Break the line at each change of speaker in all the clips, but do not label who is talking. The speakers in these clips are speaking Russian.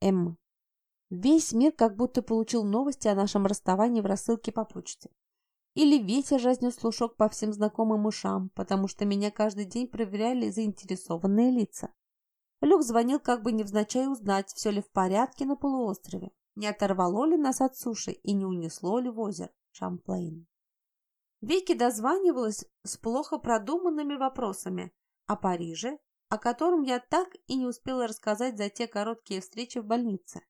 Эмма. Весь мир как будто получил новости о нашем расставании в рассылке по почте. Или ветер разнес слушок по всем знакомым ушам, потому что меня каждый день проверяли заинтересованные лица. Люк звонил как бы невзначай узнать, все ли в порядке на полуострове, не оторвало ли нас от суши и не унесло ли в озеро Шамплейн. Вики дозванивалась с плохо продуманными вопросами о Париже, о котором я так и не успела рассказать за те короткие встречи в больнице.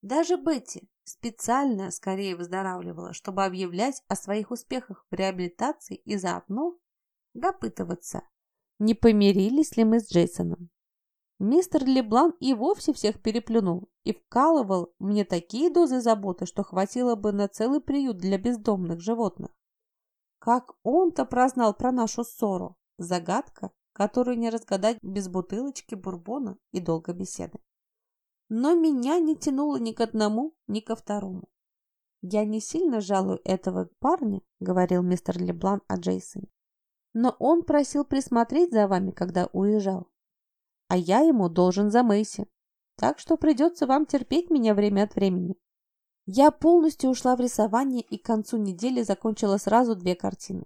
Даже Бетти специально скорее выздоравливала, чтобы объявлять о своих успехах в реабилитации и заодно допытываться, не помирились ли мы с Джейсоном. Мистер Леблан и вовсе всех переплюнул и вкалывал мне такие дозы заботы, что хватило бы на целый приют для бездомных животных. Как он-то прознал про нашу ссору? Загадка, которую не разгадать без бутылочки бурбона и долгой беседы. Но меня не тянуло ни к одному, ни ко второму. «Я не сильно жалую этого парня», — говорил мистер Леблан о Джейсоне. «Но он просил присмотреть за вами, когда уезжал. А я ему должен за Мэйси. Так что придется вам терпеть меня время от времени. Я полностью ушла в рисование и к концу недели закончила сразу две картины.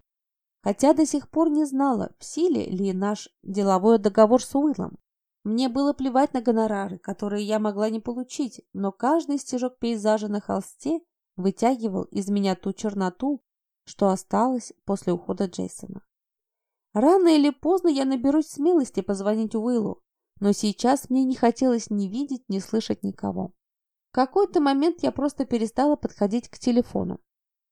Хотя до сих пор не знала, в силе ли наш деловой договор с Уиллом. Мне было плевать на гонорары, которые я могла не получить, но каждый стежок пейзажа на холсте вытягивал из меня ту черноту, что осталось после ухода Джейсона. Рано или поздно я наберусь смелости позвонить Уиллу, но сейчас мне не хотелось ни видеть, ни слышать никого какой-то момент я просто перестала подходить к телефону.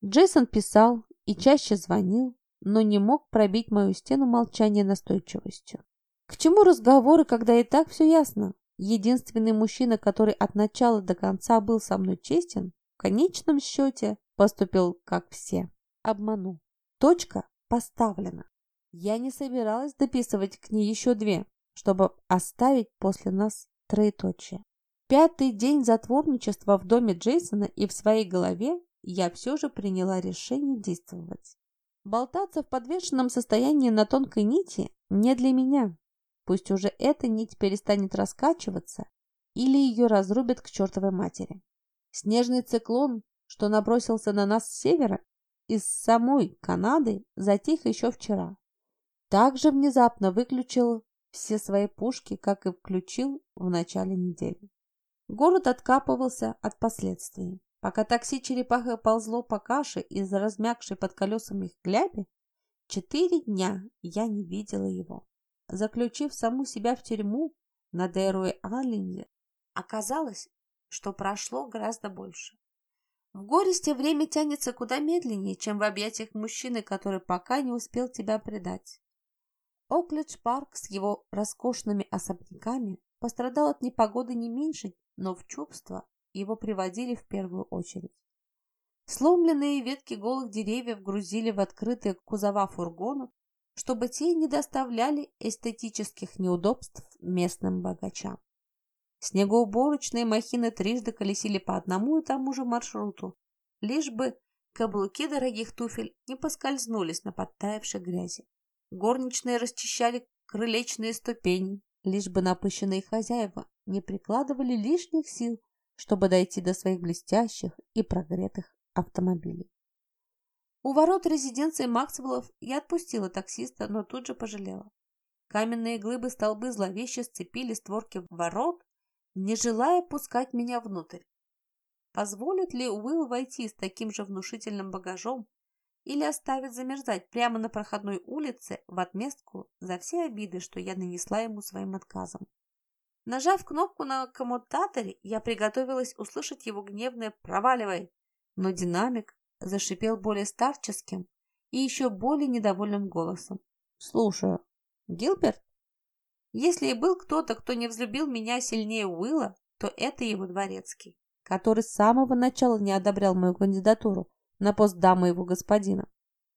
Джейсон писал и чаще звонил, но не мог пробить мою стену молчания настойчивостью. К чему разговоры, когда и так все ясно? Единственный мужчина, который от начала до конца был со мной честен, в конечном счете поступил как все. Обманул. Точка поставлена. Я не собиралась дописывать к ней еще две, чтобы оставить после нас троеточие. Пятый день затворничества в доме Джейсона и в своей голове я все же приняла решение действовать. Болтаться в подвешенном состоянии на тонкой нити не для меня. Пусть уже эта нить перестанет раскачиваться или ее разрубят к чертовой матери. Снежный циклон, что набросился на нас с севера, из самой Канады затих еще вчера. Также внезапно выключил все свои пушки, как и включил в начале недели. Город откапывался от последствий. Пока такси черепаха ползло по каше из размягшей под колесами хляби, четыре дня я не видела его. Заключив саму себя в тюрьму на Деруэ-Алленде, оказалось, что прошло гораздо больше. В горесте время тянется куда медленнее, чем в объятиях мужчины, который пока не успел тебя предать. Оклидж-парк с его роскошными особняками пострадал от непогоды не меньше, но в чувство его приводили в первую очередь. Сломленные ветки голых деревьев грузили в открытые кузова фургонов, чтобы те не доставляли эстетических неудобств местным богачам. Снегоуборочные махины трижды колесили по одному и тому же маршруту, лишь бы каблуки дорогих туфель не поскользнулись на подтаявшей грязи. Горничные расчищали крылечные ступени, лишь бы напыщенные хозяева не прикладывали лишних сил, чтобы дойти до своих блестящих и прогретых автомобилей. У ворот резиденции Максвеллов я отпустила таксиста, но тут же пожалела. Каменные глыбы столбы зловеще сцепили створки ворот, не желая пускать меня внутрь. Позволит ли Уилл войти с таким же внушительным багажом или оставит замерзать прямо на проходной улице в отместку за все обиды, что я нанесла ему своим отказом? Нажав кнопку на коммутаторе, я приготовилась услышать его гневное «проваливай», но динамик зашипел более старческим и еще более недовольным голосом. «Слушаю. Гилберт?» Если и был кто-то, кто не взлюбил меня сильнее Уилла, то это его дворецкий, который с самого начала не одобрял мою кандидатуру на пост дамы его господина.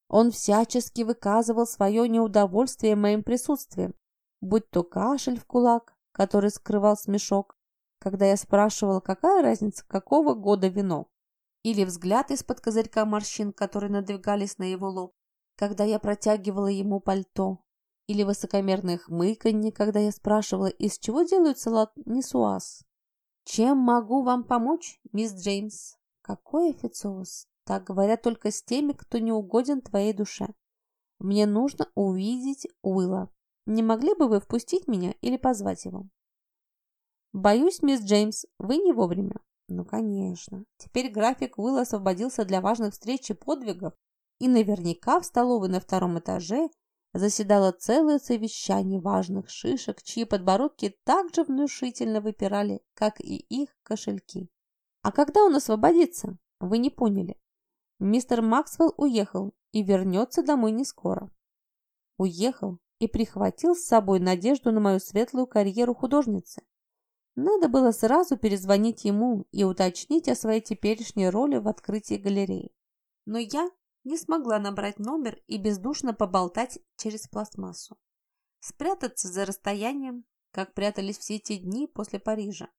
Он всячески выказывал свое неудовольствие моим присутствием, будь то кашель в кулак, который скрывал смешок, когда я спрашивала, какая разница, какого года вино, или взгляд из-под козырька морщин, которые надвигались на его лоб, когда я протягивала ему пальто, или высокомерное хмыканье, когда я спрашивала, из чего делают салат нисуаз. «Чем могу вам помочь, мисс Джеймс?» «Какой официоз? Так говорят только с теми, кто не угоден твоей душе. Мне нужно увидеть Уилла. Не могли бы вы впустить меня или позвать его?» «Боюсь, мисс Джеймс, вы не вовремя». «Ну, конечно. Теперь график Уилла освободился для важных встреч и подвигов, и наверняка в столовой на втором этаже заседало целое совещание важных шишек, чьи подбородки так же внушительно выпирали, как и их кошельки. А когда он освободится? Вы не поняли. Мистер Максвелл уехал и вернется домой не скоро. Уехал и прихватил с собой надежду на мою светлую карьеру художницы. Надо было сразу перезвонить ему и уточнить о своей теперешней роли в открытии галереи. Но я не смогла набрать номер и бездушно поболтать через пластмассу. Спрятаться за расстоянием, как прятались все эти дни после Парижа.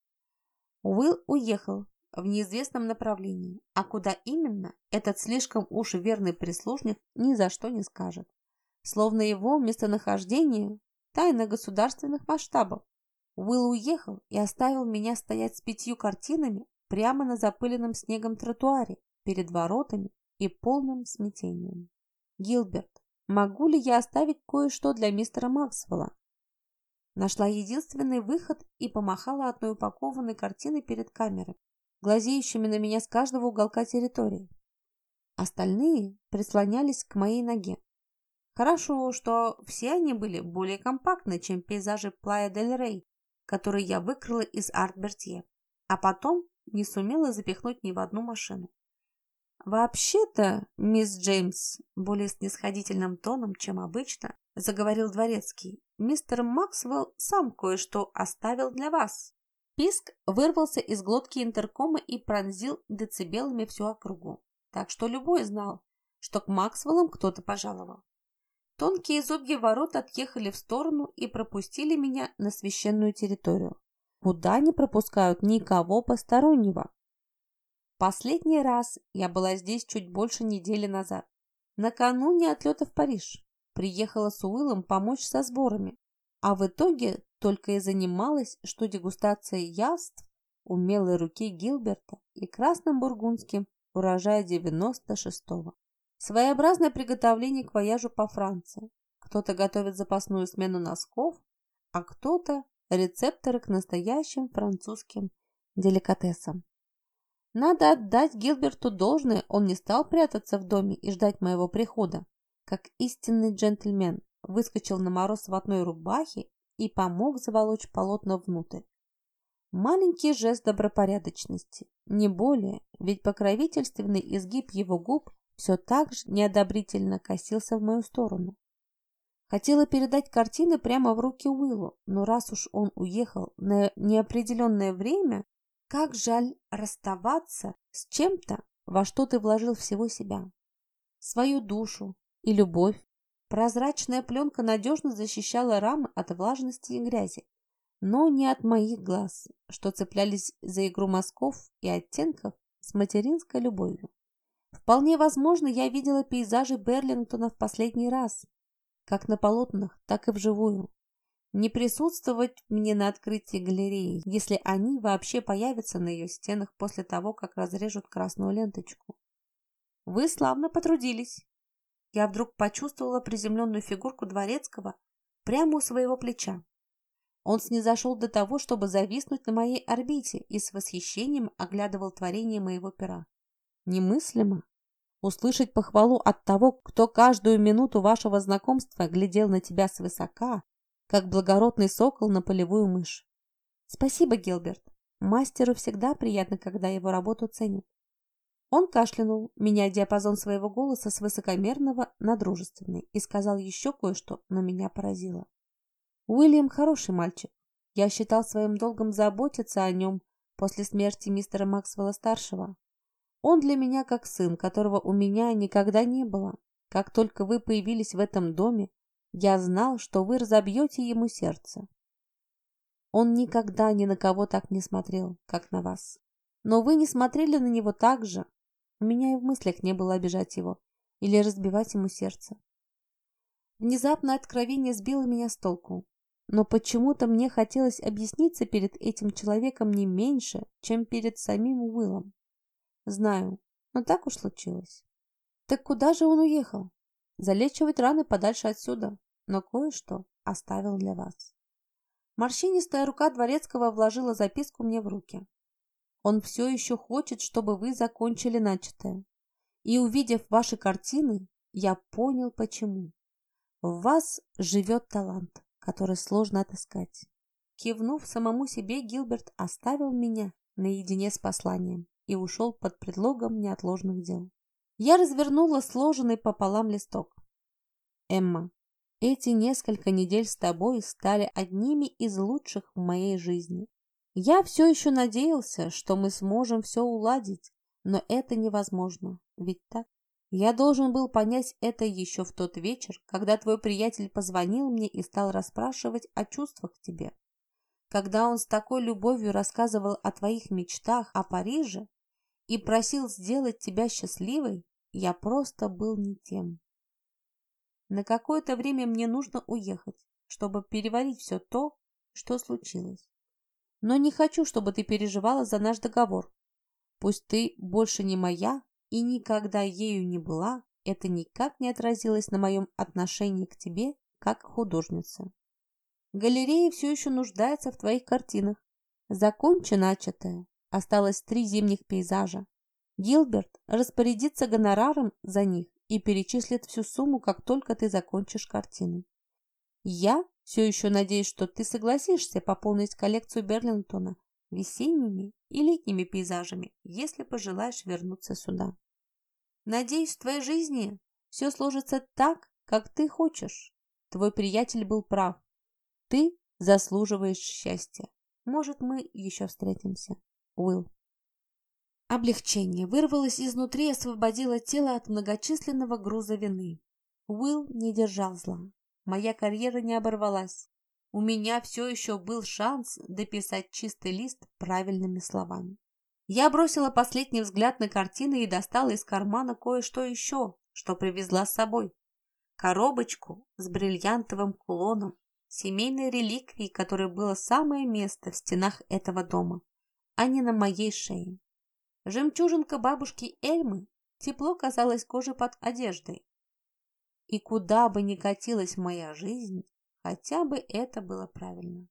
Уилл уехал в неизвестном направлении, а куда именно, этот слишком уж верный прислужник ни за что не скажет. Словно его местонахождение – тайна государственных масштабов. Уилл уехал и оставил меня стоять с пятью картинами прямо на запыленном снегом тротуаре перед воротами и полным смятением. «Гилберт, могу ли я оставить кое-что для мистера Максвелла?» Нашла единственный выход и помахала одной упакованной картиной перед камерой, глазеющими на меня с каждого уголка территории. Остальные прислонялись к моей ноге. Хорошо, что все они были более компактны, чем пейзажи Плая дель Рей, которые я выкрала из Арт-Бертье, а потом не сумела запихнуть ни в одну машину. «Вообще-то, мисс Джеймс», более снисходительным тоном, чем обычно, заговорил дворецкий, «мистер Максвелл сам кое-что оставил для вас». Писк вырвался из глотки интеркома и пронзил децибелами всю округу, так что любой знал, что к Максвеллам кто-то пожаловал. Тонкие зубья ворот отъехали в сторону и пропустили меня на священную территорию, куда не пропускают никого постороннего. Последний раз я была здесь чуть больше недели назад. Накануне отлета в Париж. Приехала с Уиллом помочь со сборами. А в итоге только и занималась, что дегустацией яств умелой руки Гилберта и красным бургундским урожая 96-го. Своеобразное приготовление к вояжу по Франции. Кто-то готовит запасную смену носков, а кто-то рецепторы к настоящим французским деликатесам. Надо отдать Гилберту должное, он не стал прятаться в доме и ждать моего прихода. Как истинный джентльмен, выскочил на мороз в одной рубахе и помог заволочь полотно внутрь. Маленький жест добропорядочности, не более, ведь покровительственный изгиб его губ все так же неодобрительно косился в мою сторону. Хотела передать картины прямо в руки Уиллу, но раз уж он уехал на неопределенное время, как жаль расставаться с чем-то, во что ты вложил всего себя. Свою душу и любовь. Прозрачная пленка надежно защищала рамы от влажности и грязи, но не от моих глаз, что цеплялись за игру мазков и оттенков с материнской любовью. Вполне возможно, я видела пейзажи Берлингтона в последний раз, как на полотнах, так и вживую не присутствовать мне на открытии галереи, если они вообще появятся на ее стенах после того, как разрежут красную ленточку. Вы славно потрудились. Я вдруг почувствовала приземленную фигурку дворецкого прямо у своего плеча. Он снизошел до того, чтобы зависнуть на моей орбите и с восхищением оглядывал творение моего пера. Немыслимо услышать похвалу от того, кто каждую минуту вашего знакомства глядел на тебя свысока как благородный сокол на полевую мышь. Спасибо, Гилберт. Мастеру всегда приятно, когда его работу ценят. Он кашлянул, меняя диапазон своего голоса с высокомерного на дружественный, и сказал еще кое-что, но меня поразило. Уильям хороший мальчик. Я считал своим долгом заботиться о нем после смерти мистера Максвелла-старшего. Он для меня как сын, которого у меня никогда не было. Как только вы появились в этом доме, я знал, что вы разобьете ему сердце. Он никогда ни на кого так не смотрел, как на вас. Но вы не смотрели на него так же. У меня и в мыслях не было обижать его или разбивать ему сердце. Внезапное откровение сбило меня с толку. но почему-то мне хотелось объясниться перед этим человеком не меньше, чем перед самим Уиллом. Знаю, но так уж случилось. Так куда же он уехал? Залечивать раны подальше отсюда, но кое-что оставил для вас. Морщинистая рука Дворецкого вложила записку мне в руки. Он все еще хочет, чтобы вы закончили начатое. И увидев ваши картины, я понял, почему. В вас живет талант, который сложно отыскать. Кивнув самому себе, Гилберт оставил меня наедине с посланием и ушел под предлогом неотложных дел. Я развернула сложенный пополам листок. Эмма, эти несколько недель с тобой стали одними из лучших в моей жизни. Я все еще надеялся, что мы сможем все уладить, но это невозможно, ведь так? Я должен был понять это еще в тот вечер, когда твой приятель позвонил мне и стал расспрашивать о чувствах к тебе. Когда он с такой любовью рассказывал о твоих мечтах о Париже и просил сделать тебя счастливой, я просто был не тем. На какое-то время мне нужно уехать, чтобы переварить все то, что случилось. Но не хочу, чтобы ты переживала за наш договор. Пусть ты больше не моя и никогда ею не была, это никак не отразилось на моем отношении к тебе, как художнице. Галерея все еще нуждается в твоих картинах. Закончи начатое. Осталось три зимних пейзажа. Гилберт распорядится гонораром за них и перечислит всю сумму, как только ты закончишь картины. Я все еще надеюсь, что ты согласишься пополнить коллекцию Берлингтона весенними и летними пейзажами, если пожелаешь вернуться сюда. Надеюсь, в твоей жизни все сложится так, как ты хочешь. Твой приятель был прав. Ты заслуживаешь счастья. Может, мы еще встретимся. Уилл. Облегчение вырвалось изнутри и освободило тело от многочисленного груза вины. Уилл не держал зла. Моя карьера не оборвалась. У меня все еще был шанс дописать чистый лист правильными словами. Я бросила последний взгляд на картины и достала из кармана кое-что еще, что привезла с собой. Коробочку с бриллиантовым кулоном, семейной реликвией, которой было самое место в стенах этого дома, а не на моей шее. Жемчужинка бабушки Эльмы тепло казалось коже под одеждой. И куда бы ни катилась моя жизнь, хотя бы это было правильно.